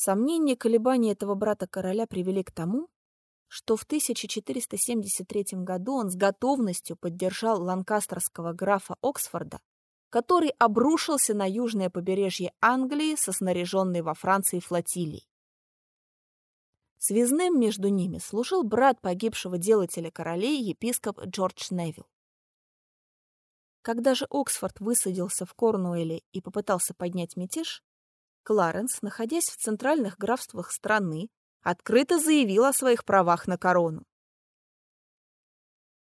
Сомнения и колебания этого брата короля привели к тому, что в 1473 году он с готовностью поддержал ланкастерского графа Оксфорда, который обрушился на южное побережье Англии со снаряженной во Франции флотилией. Связным между ними служил брат погибшего делателя королей, епископ Джордж Невилл. Когда же Оксфорд высадился в Корнуэле и попытался поднять мятеж, Кларенс, находясь в центральных графствах страны, открыто заявил о своих правах на корону.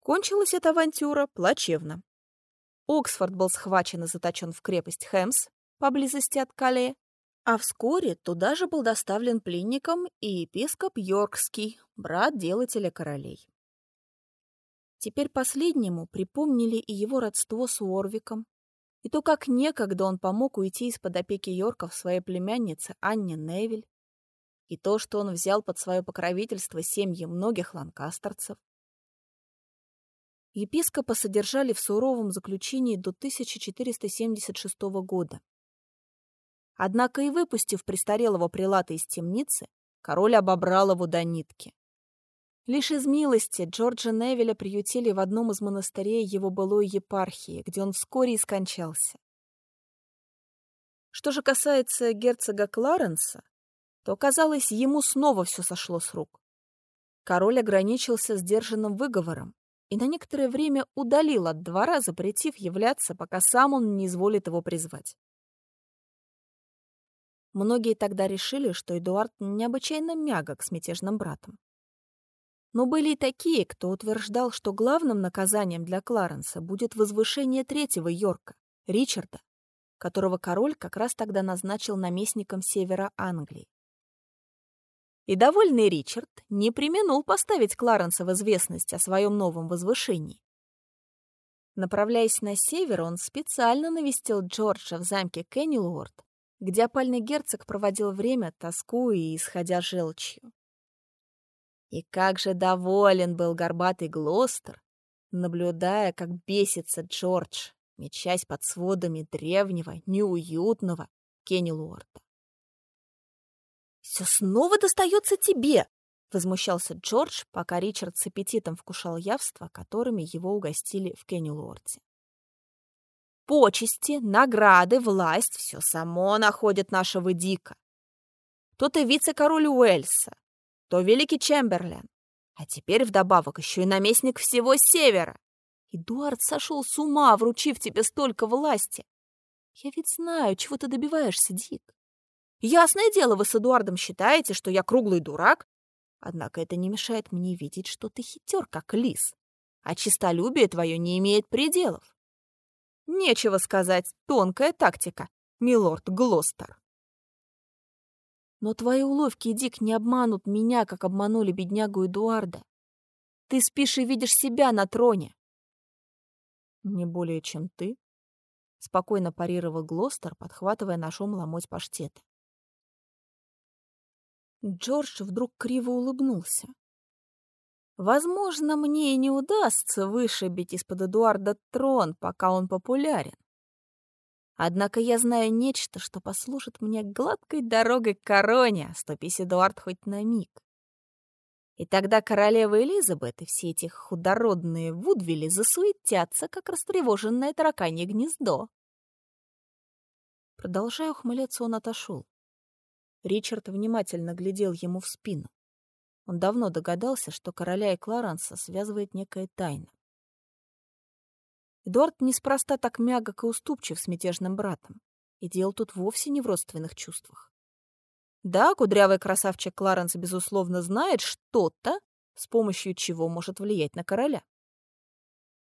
Кончилась эта авантюра плачевно. Оксфорд был схвачен и заточен в крепость Хэмс, поблизости от Кале, а вскоре туда же был доставлен пленником и епископ Йоркский, брат делателя королей. Теперь последнему припомнили и его родство с Уорвиком, и то, как некогда он помог уйти из-под опеки Йорков своей племяннице Анне Невиль, и то, что он взял под свое покровительство семьи многих ланкастерцев. Епископа содержали в суровом заключении до 1476 года. Однако и выпустив престарелого прилата из темницы, король обобрал его до нитки. Лишь из милости Джорджа Невеля приютили в одном из монастырей его былой епархии, где он вскоре и скончался. Что же касается герцога Кларенса, то, казалось, ему снова все сошло с рук. Король ограничился сдержанным выговором и на некоторое время удалил от двора, запретив являться, пока сам он не изволит его призвать. Многие тогда решили, что Эдуард необычайно мягок с мятежным братом. Но были и такие, кто утверждал, что главным наказанием для Кларенса будет возвышение третьего Йорка, Ричарда, которого король как раз тогда назначил наместником севера Англии. И довольный Ричард не применул поставить Кларенса в известность о своем новом возвышении. Направляясь на север, он специально навестил Джорджа в замке Кеннилуорд, где опальный герцог проводил время, тоскуя и исходя желчью. И как же доволен был горбатый Глостер, наблюдая, как бесится Джордж, мечась под сводами древнего, неуютного Кеннилуорда. «Все снова достается тебе!» — возмущался Джордж, пока Ричард с аппетитом вкушал явства, которыми его угостили в Кеннилуорте. «Почести, награды, власть — все само находит нашего Дика. То ты вице-король Уэльса, то великий Чемберлен, а теперь вдобавок еще и наместник всего Севера. Эдуард сошел с ума, вручив тебе столько власти. Я ведь знаю, чего ты добиваешься, Дик. Ясное дело, вы с Эдуардом считаете, что я круглый дурак, однако это не мешает мне видеть, что ты хитер, как лис, а чистолюбие твое не имеет пределов. Нечего сказать, тонкая тактика, милорд Глостер. Но твои уловки, Дик, не обманут меня, как обманули беднягу Эдуарда. Ты спишь и видишь себя на троне. Не более, чем ты, — спокойно парировал Глостер, подхватывая ножом ломоть паштета. Джордж вдруг криво улыбнулся. Возможно, мне и не удастся вышибить из-под Эдуарда трон, пока он популярен. Однако я знаю нечто, что послужит мне гладкой дорогой к короне, ступись Эдуард хоть на миг. И тогда королева Элизабет и все эти худородные вудвили засуетятся, как растревоженное тараканье гнездо. Продолжая ухмыляться, он отошел. Ричард внимательно глядел ему в спину. Он давно догадался, что короля и Кларанса связывает некая тайна. Эдуард неспроста так мягок и уступчив с мятежным братом, и дело тут вовсе не в родственных чувствах. Да, кудрявый красавчик Кларенс, безусловно, знает что-то, с помощью чего может влиять на короля.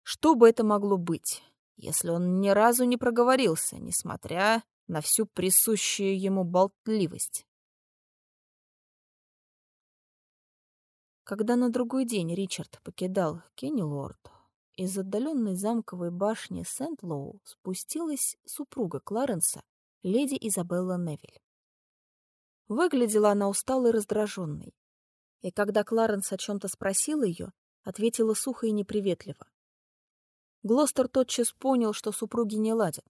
Что бы это могло быть, если он ни разу не проговорился, несмотря на всю присущую ему болтливость? Когда на другой день Ричард покидал Кеннилорд, из отдаленной замковой башни Сент-Лоу спустилась супруга Кларенса, леди Изабелла Невиль. Выглядела она усталой и раздраженной. И когда Кларенс о чем-то спросил ее, ответила сухо и неприветливо. Глостер тотчас понял, что супруги не ладят.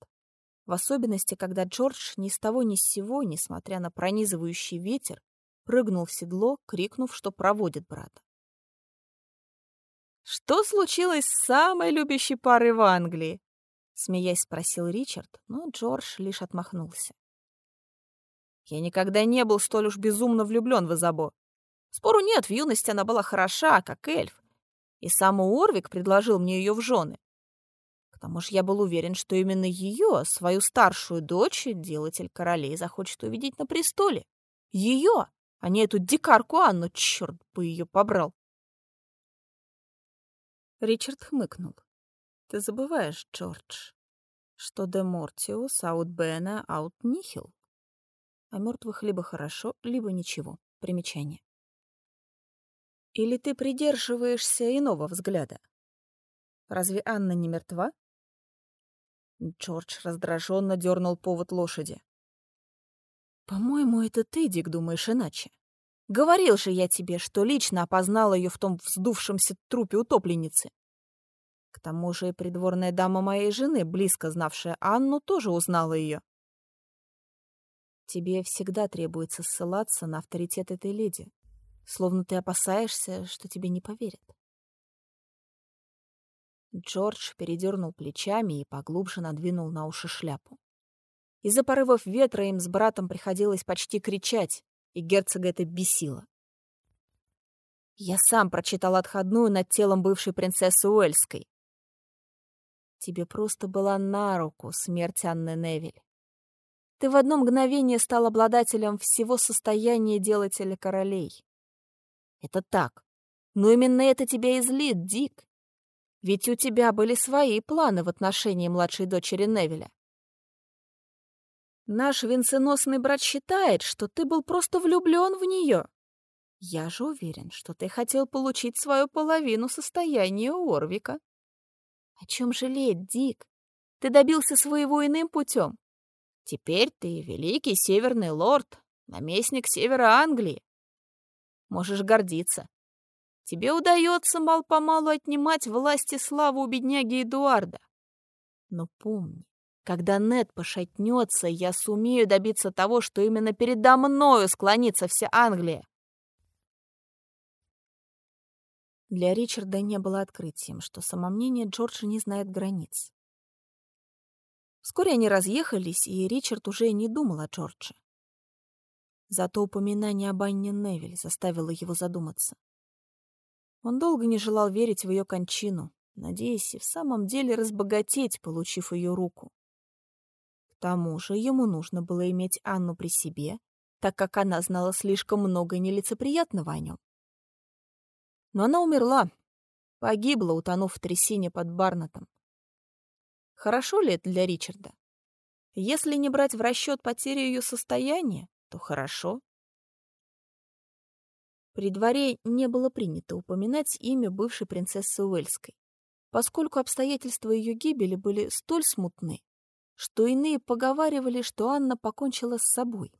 В особенности, когда Джордж ни с того ни с сего, несмотря на пронизывающий ветер, прыгнул в седло, крикнув, что проводит брата. «Что случилось с самой любящей парой в Англии?» Смеясь, спросил Ричард, но Джордж лишь отмахнулся. «Я никогда не был столь уж безумно влюблен в Изабо. Спору нет, в юности она была хороша, как эльф, и сам Уорвик предложил мне ее в жены. К тому же я был уверен, что именно ее, свою старшую дочь, делатель королей захочет увидеть на престоле. Ее, а не эту дикарку Анну, черт бы ее побрал. Ричард хмыкнул. «Ты забываешь, Джордж, что де мортиус аут бена аут нихил. А мертвых либо хорошо, либо ничего. Примечание. Или ты придерживаешься иного взгляда? Разве Анна не мертва? Джордж раздраженно дернул повод лошади. «По-моему, это ты, Дик, думаешь иначе. Говорил же я тебе, что лично опознал ее в том вздувшемся трупе утопленницы. К тому же придворная дама моей жены, близко знавшая Анну, тоже узнала ее. Тебе всегда требуется ссылаться на авторитет этой леди, словно ты опасаешься, что тебе не поверят. Джордж передернул плечами и поглубже надвинул на уши шляпу. Из-за порывов ветра им с братом приходилось почти кричать, и герцога это бесило. Я сам прочитал отходную над телом бывшей принцессы Уэльской. Тебе просто была на руку смерть Анны Невиль. Ты в одно мгновение стал обладателем всего состояния делателя королей. Это так. Но именно это тебя и злит, Дик. Ведь у тебя были свои планы в отношении младшей дочери Невиля. Наш венценосный брат считает, что ты был просто влюблен в нее. Я же уверен, что ты хотел получить свою половину состояния Орвика. О чем жалеть, Дик? Ты добился своего иным путем. Теперь ты великий северный лорд, наместник севера Англии. Можешь гордиться. Тебе удается мал-помалу отнимать власть и славу у бедняги Эдуарда. Но помни, когда Нед пошатнется, я сумею добиться того, что именно передо мною склонится вся Англия. Для Ричарда не было открытием, что самомнение Джорджа не знает границ. Вскоре они разъехались, и Ричард уже не думал о Джордже. Зато упоминание об Анне Невиль заставило его задуматься. Он долго не желал верить в ее кончину, надеясь и в самом деле разбогатеть, получив ее руку. К тому же ему нужно было иметь Анну при себе, так как она знала слишком много нелицеприятного о нем. Но она умерла, погибла, утонув в трясине под Барнатом. Хорошо ли это для Ричарда? Если не брать в расчет потерю ее состояния, то хорошо. При дворе не было принято упоминать имя бывшей принцессы Уэльской, поскольку обстоятельства ее гибели были столь смутны, что иные поговаривали, что Анна покончила с собой.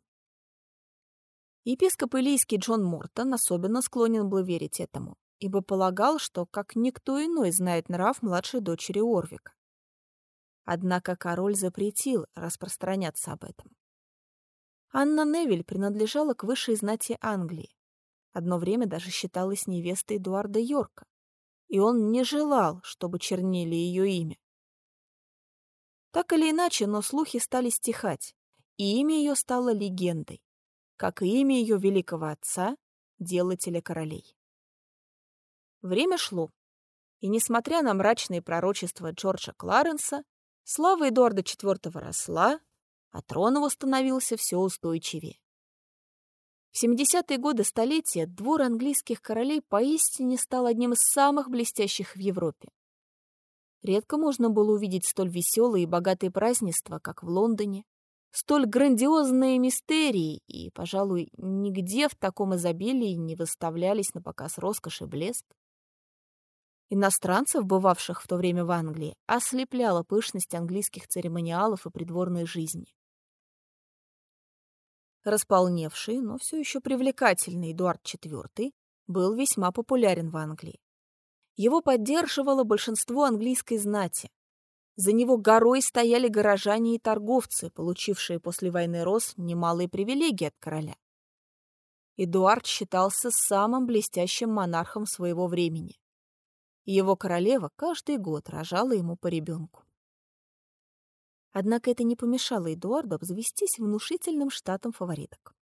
Епископ Илийский Джон Мортон особенно склонен был верить этому, ибо полагал, что как никто иной знает нрав младшей дочери Орвика. Однако король запретил распространяться об этом. Анна Невиль принадлежала к высшей знати Англии. Одно время даже считалась невестой Эдуарда Йорка, и он не желал, чтобы чернили ее имя. Так или иначе, но слухи стали стихать, и имя ее стало легендой, как и имя ее великого отца, делателя королей. Время шло, и, несмотря на мрачные пророчества Джорджа Кларенса, слава Эдуарда IV росла, а трон его становился все устойчивее. В 70-е годы столетия двор английских королей поистине стал одним из самых блестящих в Европе. Редко можно было увидеть столь веселые и богатые празднества, как в Лондоне, столь грандиозные мистерии, и, пожалуй, нигде в таком изобилии не выставлялись на показ роскошь и блеск. Иностранцев, бывавших в то время в Англии, ослепляла пышность английских церемониалов и придворной жизни. Располневший, но все еще привлекательный Эдуард IV был весьма популярен в Англии. Его поддерживало большинство английской знати. За него горой стояли горожане и торговцы, получившие после войны Рос немалые привилегии от короля. Эдуард считался самым блестящим монархом своего времени. Его королева каждый год рожала ему по ребенку. Однако это не помешало Эдуарду обзавестись внушительным штатом фавориток.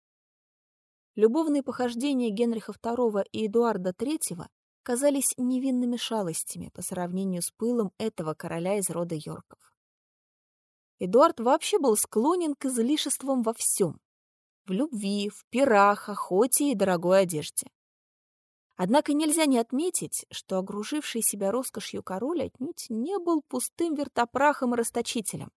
Любовные похождения Генриха II и Эдуарда III казались невинными шалостями по сравнению с пылом этого короля из рода Йорков. Эдуард вообще был склонен к излишествам во всем — в любви, в пирах, охоте и дорогой одежде. Однако нельзя не отметить, что огруживший себя роскошью король отнюдь не был пустым вертопрахом и расточителем.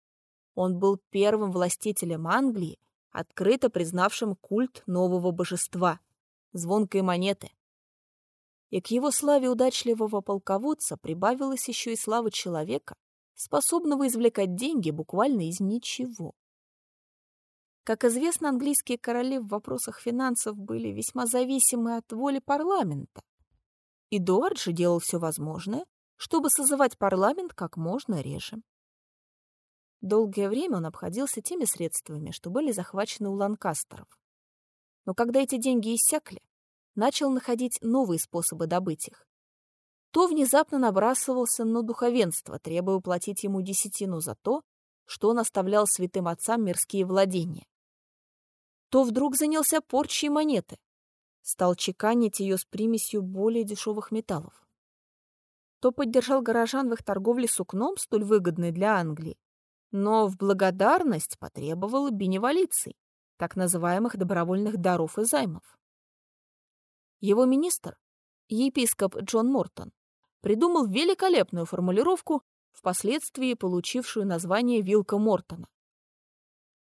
Он был первым властителем Англии, открыто признавшим культ нового божества — звонкой монеты. И к его славе удачливого полководца прибавилась еще и слава человека, способного извлекать деньги буквально из ничего. Как известно, английские короли в вопросах финансов были весьма зависимы от воли парламента. Эдуард же делал все возможное, чтобы созывать парламент как можно реже. Долгое время он обходился теми средствами, что были захвачены у ланкастеров. Но когда эти деньги иссякли, начал находить новые способы добыть их. То внезапно набрасывался на духовенство, требуя платить ему десятину за то, что он оставлял святым отцам мирские владения. То вдруг занялся порчей монеты, стал чеканить ее с примесью более дешевых металлов. То поддержал горожан в их торговле сукном, столь выгодной для Англии, но в благодарность потребовал беневолиций, так называемых добровольных даров и займов. Его министр, епископ Джон Мортон, придумал великолепную формулировку, впоследствии получившую название «Вилка Мортона».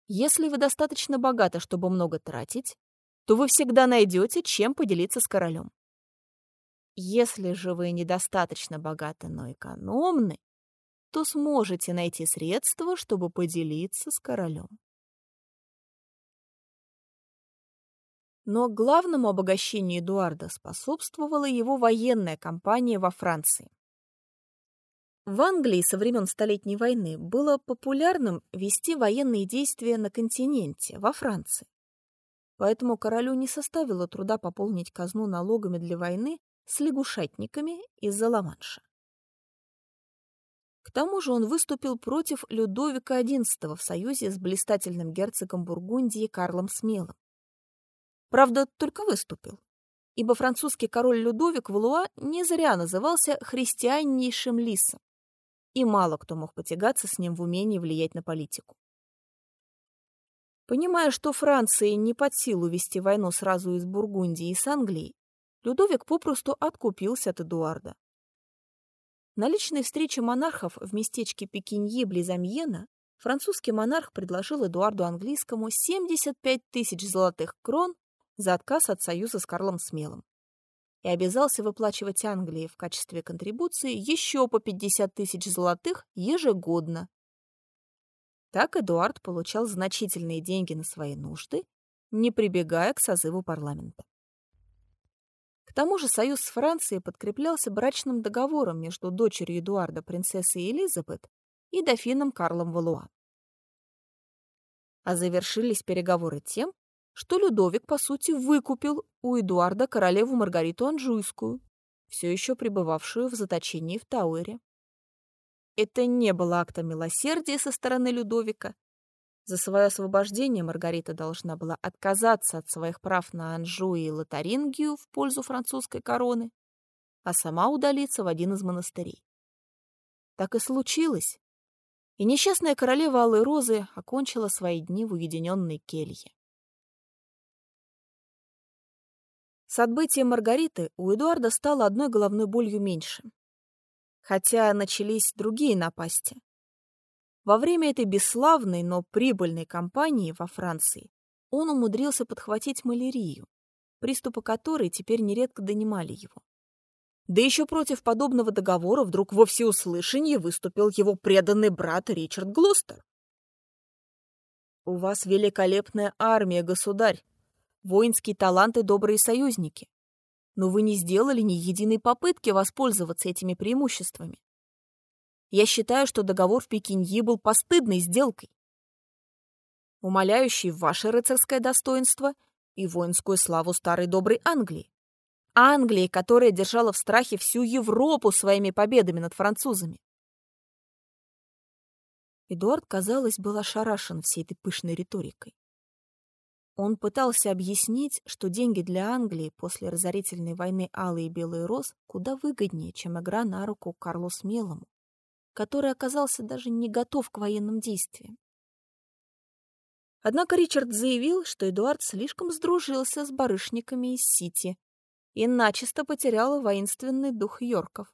Если вы достаточно богаты, чтобы много тратить, то вы всегда найдете, чем поделиться с королем. Если же вы недостаточно богаты, но экономны, то сможете найти средства, чтобы поделиться с королем. Но главному обогащению Эдуарда способствовала его военная кампания во Франции. В Англии со времен Столетней войны было популярным вести военные действия на континенте, во Франции. Поэтому королю не составило труда пополнить казну налогами для войны с лягушатниками из-за Ла-Манша. К тому же он выступил против Людовика XI в союзе с блистательным герцогом Бургундии Карлом Смелым. Правда, только выступил, ибо французский король Людовик Валуа не зря назывался христианнейшим лисом, и мало кто мог потягаться с ним в умении влиять на политику. Понимая, что Франции не под силу вести войну сразу из Бургундии и с Англией, Людовик попросту откупился от Эдуарда. На личной встрече монархов в местечке Пекиньи близ Амьена французский монарх предложил Эдуарду Английскому 75 тысяч золотых крон за отказ от союза с Карлом Смелым и обязался выплачивать Англии в качестве контрибуции еще по 50 тысяч золотых ежегодно. Так Эдуард получал значительные деньги на свои нужды, не прибегая к созыву парламента. К тому же союз с Францией подкреплялся брачным договором между дочерью Эдуарда, принцессой Элизабет, и дофином Карлом Валуа. А завершились переговоры тем, что Людовик, по сути, выкупил у Эдуарда королеву Маргариту Анжуйскую, все еще пребывавшую в заточении в Тауэре. Это не было актом милосердия со стороны Людовика, за свое освобождение Маргарита должна была отказаться от своих прав на Анжу и Лотарингию в пользу французской короны, а сама удалиться в один из монастырей. Так и случилось. И несчастная королева Алой Розы окончила свои дни в уединенной келье. С отбытием Маргариты у Эдуарда стало одной головной болью меньше. Хотя начались другие напасти. Во время этой бесславной, но прибыльной кампании во Франции он умудрился подхватить малярию, приступы которой теперь нередко донимали его. Да еще против подобного договора вдруг во всеуслышание выступил его преданный брат Ричард Глостер. «У вас великолепная армия, государь, воинские таланты, добрые союзники. Но вы не сделали ни единой попытки воспользоваться этими преимуществами. Я считаю, что договор в Пекиньи был постыдной сделкой, умоляющий ваше рыцарское достоинство и воинскую славу старой доброй Англии. Англии, которая держала в страхе всю Европу своими победами над французами. Эдуард, казалось, был ошарашен всей этой пышной риторикой. Он пытался объяснить, что деньги для Англии после разорительной войны Алый и Белый Роз куда выгоднее, чем игра на руку Карлу Смелому, который оказался даже не готов к военным действиям. Однако Ричард заявил, что Эдуард слишком сдружился с барышниками из Сити и начисто потерял воинственный дух Йорков.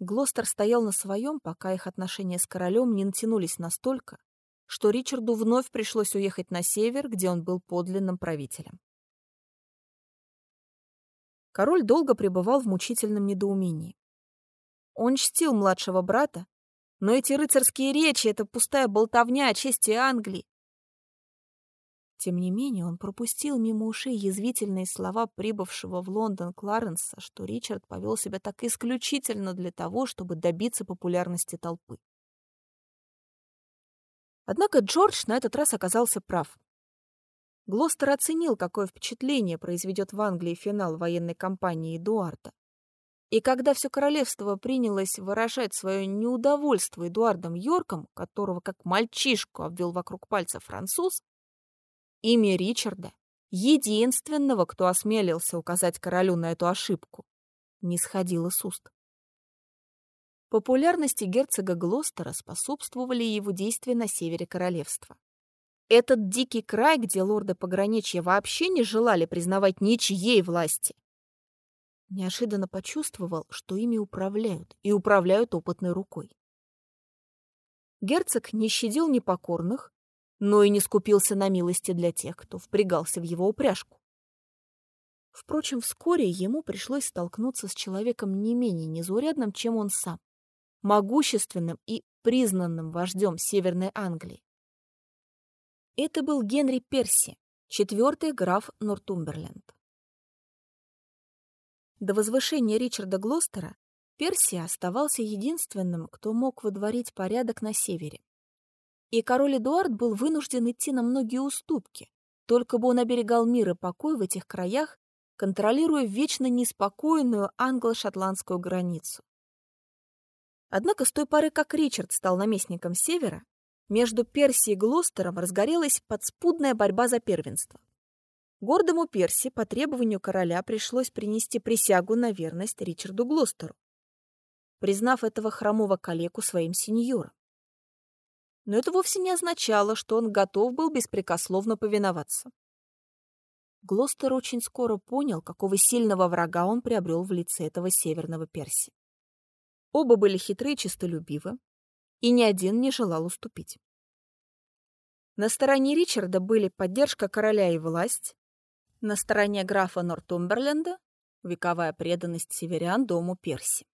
Глостер стоял на своем, пока их отношения с королем не натянулись настолько, что Ричарду вновь пришлось уехать на север, где он был подлинным правителем. Король долго пребывал в мучительном недоумении. Он чтил младшего брата, но эти рыцарские речи — это пустая болтовня о чести Англии. Тем не менее, он пропустил мимо ушей язвительные слова прибывшего в Лондон Кларенса, что Ричард повел себя так исключительно для того, чтобы добиться популярности толпы. Однако Джордж на этот раз оказался прав. Глостер оценил, какое впечатление произведет в Англии финал военной кампании Эдуарда. И когда все королевство принялось выражать свое неудовольство Эдуардом Йорком, которого как мальчишку обвел вокруг пальца француз, Имя Ричарда, единственного, кто осмелился указать королю на эту ошибку, не сходило с уст. Популярности герцога Глостера способствовали его действия на севере королевства. Этот дикий край, где лорды пограничья вообще не желали признавать ничьей власти, неожиданно почувствовал, что ими управляют, и управляют опытной рукой. Герцог не щадил непокорных, но и не скупился на милости для тех, кто впрягался в его упряжку. Впрочем, вскоре ему пришлось столкнуться с человеком не менее незаурядным, чем он сам, могущественным и признанным вождем Северной Англии. Это был Генри Перси, четвертый граф Нортумберленд. До возвышения Ричарда Глостера Перси оставался единственным, кто мог водворить порядок на севере и король Эдуард был вынужден идти на многие уступки, только бы он оберегал мир и покой в этих краях, контролируя вечно неспокойную англо-шотландскую границу. Однако с той поры, как Ричард стал наместником Севера, между Перси и Глостером разгорелась подспудная борьба за первенство. Гордому Перси по требованию короля пришлось принести присягу на верность Ричарду Глостеру, признав этого хромого калеку своим сеньором но это вовсе не означало, что он готов был беспрекословно повиноваться. Глостер очень скоро понял, какого сильного врага он приобрел в лице этого северного Перси. Оба были хитры и честолюбивы, и ни один не желал уступить. На стороне Ричарда были поддержка короля и власть, на стороне графа Нортумберленда — вековая преданность северян дому Перси.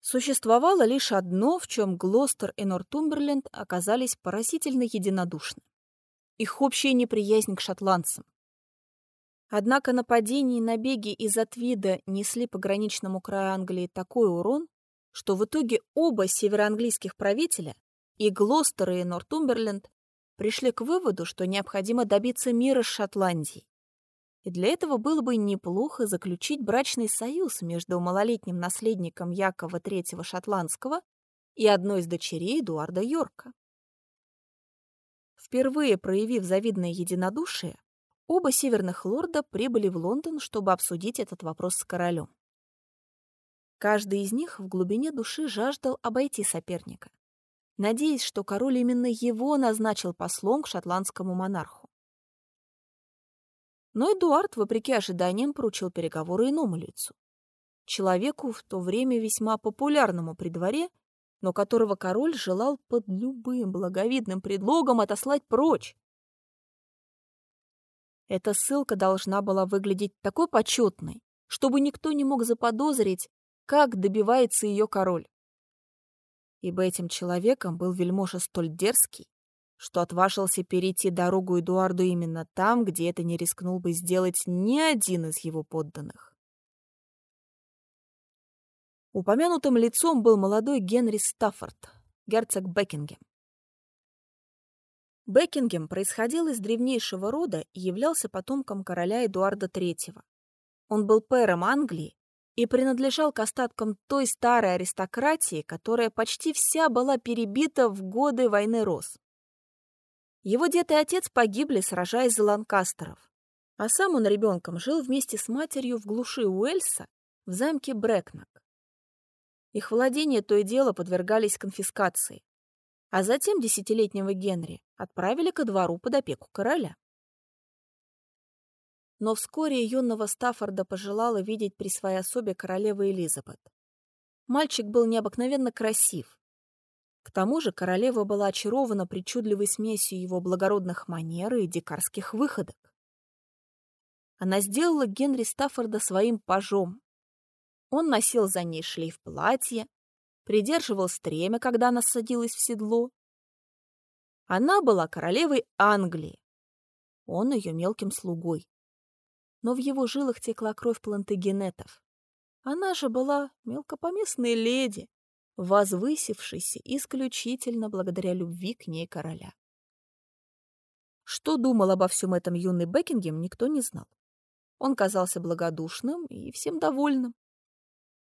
Существовало лишь одно, в чем Глостер и Нортумберленд оказались поразительно единодушны. Их общая неприязнь к шотландцам. Однако нападения и набеги из Атвида несли пограничному краю Англии такой урон, что в итоге оба североанглийских правителя, и Глостер, и Нортумберленд, пришли к выводу, что необходимо добиться мира с Шотландией и для этого было бы неплохо заключить брачный союз между малолетним наследником Якова III Шотландского и одной из дочерей Эдуарда Йорка. Впервые проявив завидное единодушие, оба северных лорда прибыли в Лондон, чтобы обсудить этот вопрос с королем. Каждый из них в глубине души жаждал обойти соперника, надеясь, что король именно его назначил послом к шотландскому монарху. Но Эдуард, вопреки ожиданиям, поручил переговоры иному лицу. Человеку, в то время весьма популярному при дворе, но которого король желал под любым благовидным предлогом отослать прочь. Эта ссылка должна была выглядеть такой почетной, чтобы никто не мог заподозрить, как добивается ее король. Ибо этим человеком был вельможа столь дерзкий, что отважился перейти дорогу Эдуарду именно там, где это не рискнул бы сделать ни один из его подданных. Упомянутым лицом был молодой Генри Стаффорд, герцог Бекингем. Бекингем происходил из древнейшего рода и являлся потомком короля Эдуарда III. Он был пэром Англии и принадлежал к остаткам той старой аристократии, которая почти вся была перебита в годы войны Рос. Его дед и отец погибли, сражаясь за Ланкастеров, а сам он ребенком жил вместе с матерью в глуши Уэльса в замке Брэкнак. Их владения то и дело подвергались конфискации, а затем десятилетнего Генри отправили ко двору под опеку короля. Но вскоре юного Стаффорда пожелала видеть при своей особе королевы Элизабет. Мальчик был необыкновенно красив. К тому же королева была очарована причудливой смесью его благородных манер и дикарских выходок. Она сделала Генри Стаффорда своим пажом. Он носил за ней шлейф платья, придерживал стремя, когда она садилась в седло. Она была королевой Англии, он ее мелким слугой. Но в его жилах текла кровь плантагенетов. Она же была мелкопоместной леди, возвысившейся исключительно благодаря любви к ней короля. Что думал обо всем этом юный Бекингем, никто не знал. Он казался благодушным и всем довольным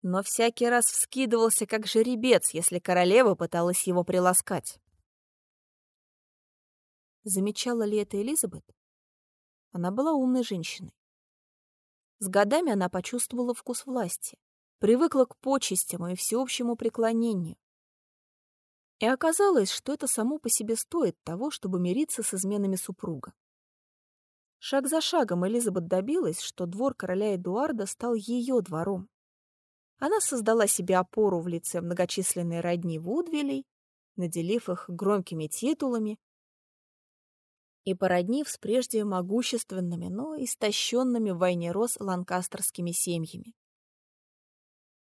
но всякий раз вскидывался, как жеребец, если королева пыталась его приласкать. Замечала ли это Элизабет? Она была умной женщиной. С годами она почувствовала вкус власти, привыкла к почестям и всеобщему преклонению. И оказалось, что это само по себе стоит того, чтобы мириться с изменами супруга. Шаг за шагом Элизабет добилась, что двор короля Эдуарда стал ее двором. Она создала себе опору в лице многочисленной родни Вудвилей, наделив их громкими титулами и породнив с прежде могущественными, но истощенными в войне рос ланкастерскими семьями.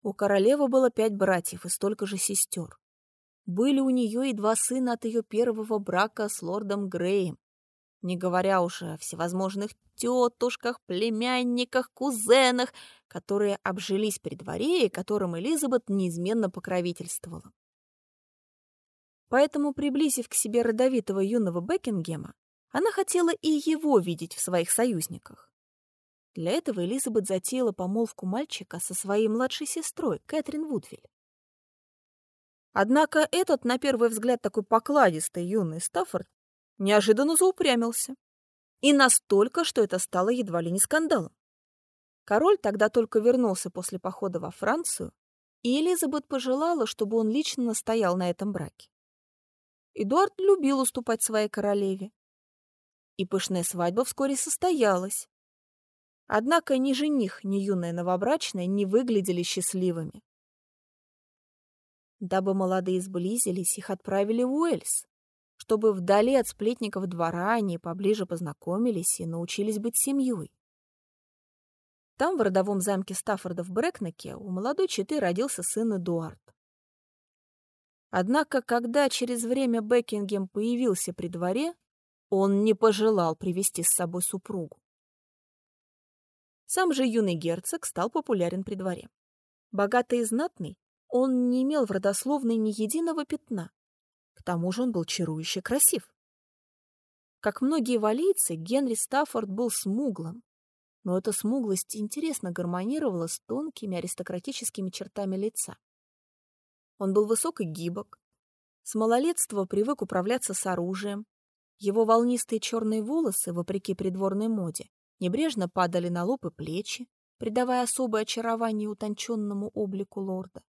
У королевы было пять братьев и столько же сестер. Были у нее и два сына от ее первого брака с лордом Греем, не говоря уже о всевозможных тетушках, племянниках, кузенах, которые обжились при дворе и которым Элизабет неизменно покровительствовала. Поэтому, приблизив к себе родовитого юного Бекингема, она хотела и его видеть в своих союзниках. Для этого Элизабет затеяла помолвку мальчика со своей младшей сестрой, Кэтрин Вудвиль. Однако этот, на первый взгляд, такой покладистый юный Стаффорд неожиданно заупрямился. И настолько, что это стало едва ли не скандалом. Король тогда только вернулся после похода во Францию, и Элизабет пожелала, чтобы он лично настоял на этом браке. Эдуард любил уступать своей королеве. И пышная свадьба вскоре состоялась. Однако ни жених, ни юная новобрачная не выглядели счастливыми. Дабы молодые сблизились, их отправили в Уэльс, чтобы вдали от сплетников двора они поближе познакомились и научились быть семьей. Там, в родовом замке Стаффорда в Брэкнеке, у молодой четы родился сын Эдуард. Однако, когда через время Бекингем появился при дворе, он не пожелал привести с собой супругу. Сам же юный герцог стал популярен при дворе. Богатый и знатный, он не имел в родословной ни единого пятна, к тому же он был чарующе красив. Как многие валийцы, Генри Стаффорд был смуглым, но эта смуглость интересно гармонировала с тонкими аристократическими чертами лица. Он был высок и гибок, с малолетства привык управляться с оружием, его волнистые черные волосы, вопреки придворной моде, небрежно падали на лоб и плечи, придавая особое очарование утонченному облику лорда.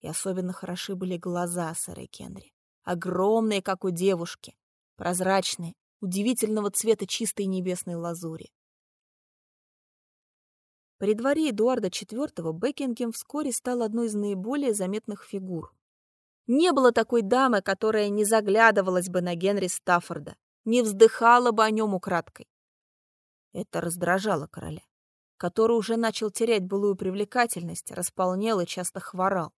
И особенно хороши были глаза сэра Кенри огромные, как у девушки, прозрачные, удивительного цвета чистой небесной лазури. При дворе Эдуарда IV Бекингем вскоре стал одной из наиболее заметных фигур. Не было такой дамы, которая не заглядывалась бы на Генри Стаффорда, не вздыхала бы о нем украдкой. Это раздражало короля, который уже начал терять былую привлекательность, располнел и часто хворал.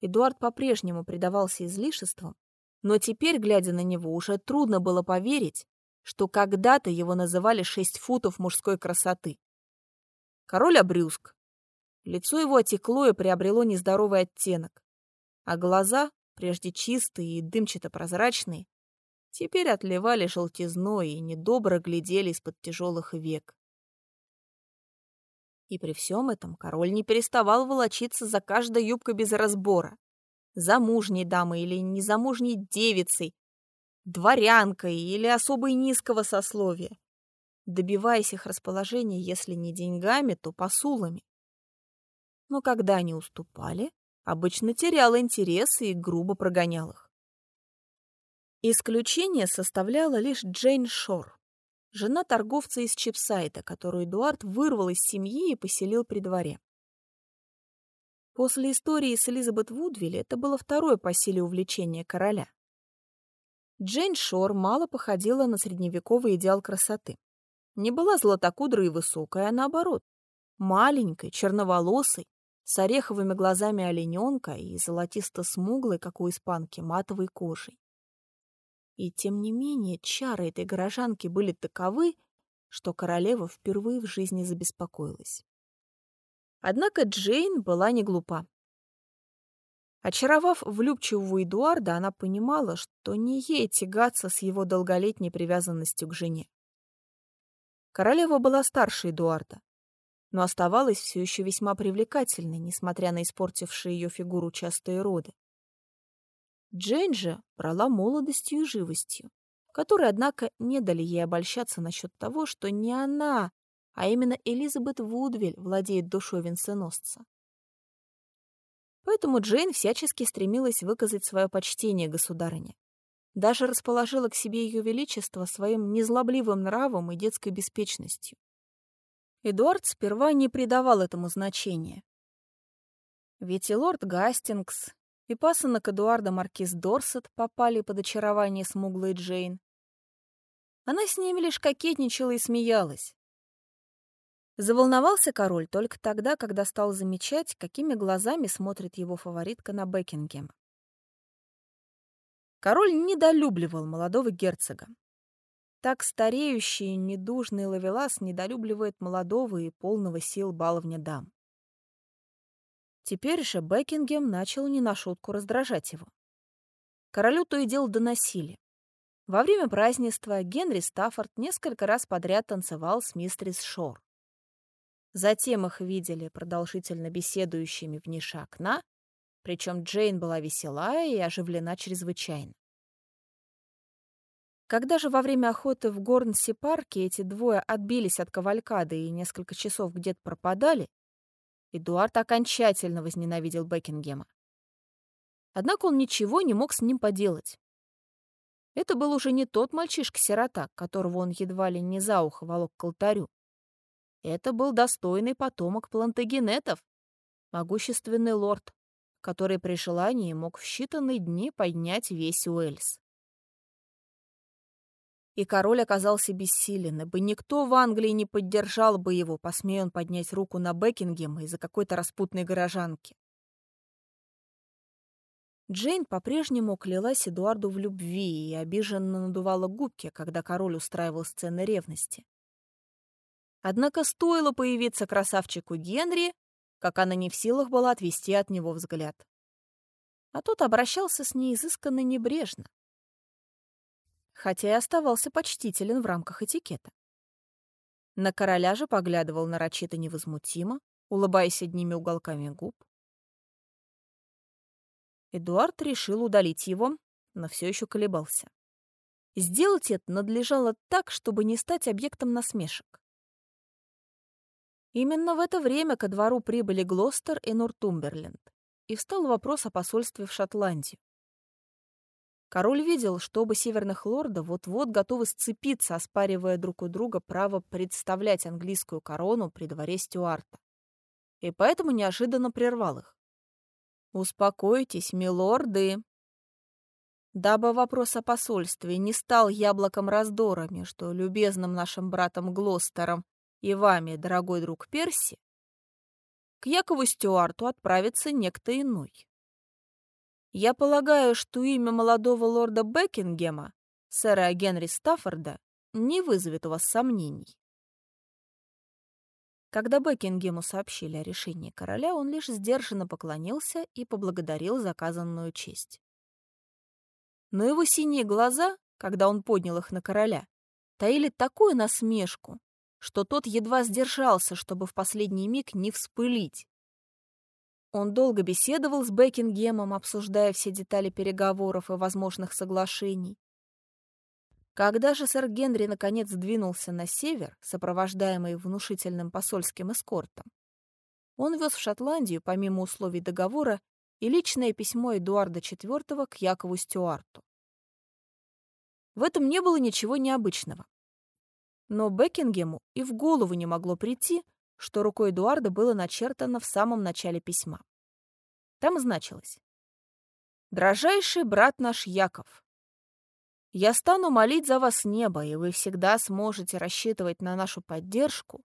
Эдуард по-прежнему предавался излишествам, но теперь, глядя на него, уже трудно было поверить, что когда-то его называли шесть футов мужской красоты. Король обрюзг. Лицо его отекло и приобрело нездоровый оттенок, а глаза, прежде чистые и дымчато-прозрачные, теперь отливали желтизной и недобро глядели из-под тяжелых век. И при всем этом король не переставал волочиться за каждой юбкой без разбора. Замужней дамой или незамужней девицей, дворянкой или особой низкого сословия, добиваясь их расположения, если не деньгами, то посулами. Но когда они уступали, обычно терял интерес и грубо прогонял их. Исключение составляла лишь Джейн Шор, жена торговца из Чипсайта, которую Эдуард вырвал из семьи и поселил при дворе. После истории с Элизабет Вудвилли это было второе по силе увлечение короля. Джейн Шор мало походила на средневековый идеал красоты. Не была златокудрой и высокой, а наоборот. Маленькой, черноволосой, с ореховыми глазами олененка и золотисто-смуглой, как у испанки, матовой кожей. И тем не менее чары этой горожанки были таковы, что королева впервые в жизни забеспокоилась. Однако Джейн была не глупа. Очаровав влюбчивого Эдуарда, она понимала, что не ей тягаться с его долголетней привязанностью к жене. Королева была старше Эдуарда, но оставалась все еще весьма привлекательной, несмотря на испортившие ее фигуру частые роды. Джейн же брала молодостью и живостью, которые, однако, не дали ей обольщаться насчет того, что не она, а именно Элизабет Вудвиль владеет душой венценосца. Поэтому Джейн всячески стремилась выказать свое почтение государыне. Даже расположила к себе ее величество своим незлобливым нравом и детской беспечностью. Эдуард сперва не придавал этому значения. Ведь и лорд Гастингс, и пасынок Эдуарда маркиз Дорсет попали под очарование смуглой Джейн. Она с ними лишь кокетничала и смеялась. Заволновался король только тогда, когда стал замечать, какими глазами смотрит его фаворитка на Бекингем. Король недолюбливал молодого герцога. Так стареющий недужный ловелас недолюбливает молодого и полного сил баловня дам. Теперь же Бекингем начал не на шутку раздражать его. Королю то и дело доносили. Во время празднества Генри Стаффорд несколько раз подряд танцевал с мистерис Шор. Затем их видели продолжительно беседующими в нише окна, причем Джейн была весела и оживлена чрезвычайно. Когда же во время охоты в Горнси-парке эти двое отбились от кавалькады и несколько часов где-то пропадали, Эдуард окончательно возненавидел Бекингема. Однако он ничего не мог с ним поделать. Это был уже не тот мальчишка-сирота, которого он едва ли не за ухо волок к алтарю. Это был достойный потомок плантагенетов, могущественный лорд, который при желании мог в считанные дни поднять весь Уэльс. И король оказался бессилен, ибо никто в Англии не поддержал бы его, посмея он поднять руку на Бекингема из-за какой-то распутной горожанки. Джейн по-прежнему клялась Эдуарду в любви и обиженно надувала губки, когда король устраивал сцены ревности. Однако стоило появиться красавчику Генри, как она не в силах была отвести от него взгляд. А тот обращался с ней изысканно небрежно, хотя и оставался почтителен в рамках этикета. На короля же поглядывал нарочито невозмутимо, улыбаясь одними уголками губ. Эдуард решил удалить его, но все еще колебался. Сделать это надлежало так, чтобы не стать объектом насмешек. Именно в это время ко двору прибыли Глостер и Нортумберленд, и встал вопрос о посольстве в Шотландию. Король видел, что оба северных лорда вот-вот готовы сцепиться, оспаривая друг у друга право представлять английскую корону при дворе Стюарта. И поэтому неожиданно прервал их. «Успокойтесь, милорды!» Дабы вопрос о посольстве не стал яблоком раздора между любезным нашим братом Глостером и вами, дорогой друг Перси, к Якову Стюарту отправится некто иной. Я полагаю, что имя молодого лорда Бекингема, сэра Генри Стаффорда, не вызовет у вас сомнений. Когда Бекингему сообщили о решении короля, он лишь сдержанно поклонился и поблагодарил за оказанную честь. Но его синие глаза, когда он поднял их на короля, таили такую насмешку, что тот едва сдержался, чтобы в последний миг не вспылить. Он долго беседовал с Бекингемом, обсуждая все детали переговоров и возможных соглашений. Когда же сэр Генри наконец двинулся на север, сопровождаемый внушительным посольским эскортом, он вез в Шотландию, помимо условий договора, и личное письмо Эдуарда IV к Якову Стюарту. В этом не было ничего необычного. Но Бекингему и в голову не могло прийти, что рукой Эдуарда было начертано в самом начале письма. Там значилось «Дрожайший брат наш Яков, я стану молить за вас небо, и вы всегда сможете рассчитывать на нашу поддержку,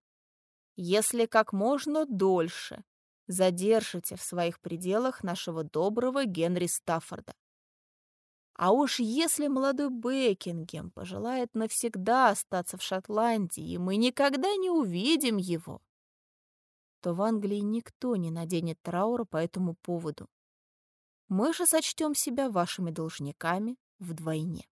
если как можно дольше задержите в своих пределах нашего доброго Генри Стаффорда. А уж если молодой Бекингем пожелает навсегда остаться в Шотландии, и мы никогда не увидим его, то в Англии никто не наденет траура по этому поводу. Мы же сочтем себя вашими должниками вдвойне.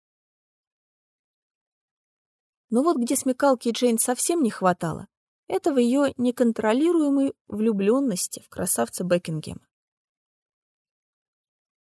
Но вот где смекалки Джейн совсем не хватало, это в ее неконтролируемой влюбленности в красавца Бекингема.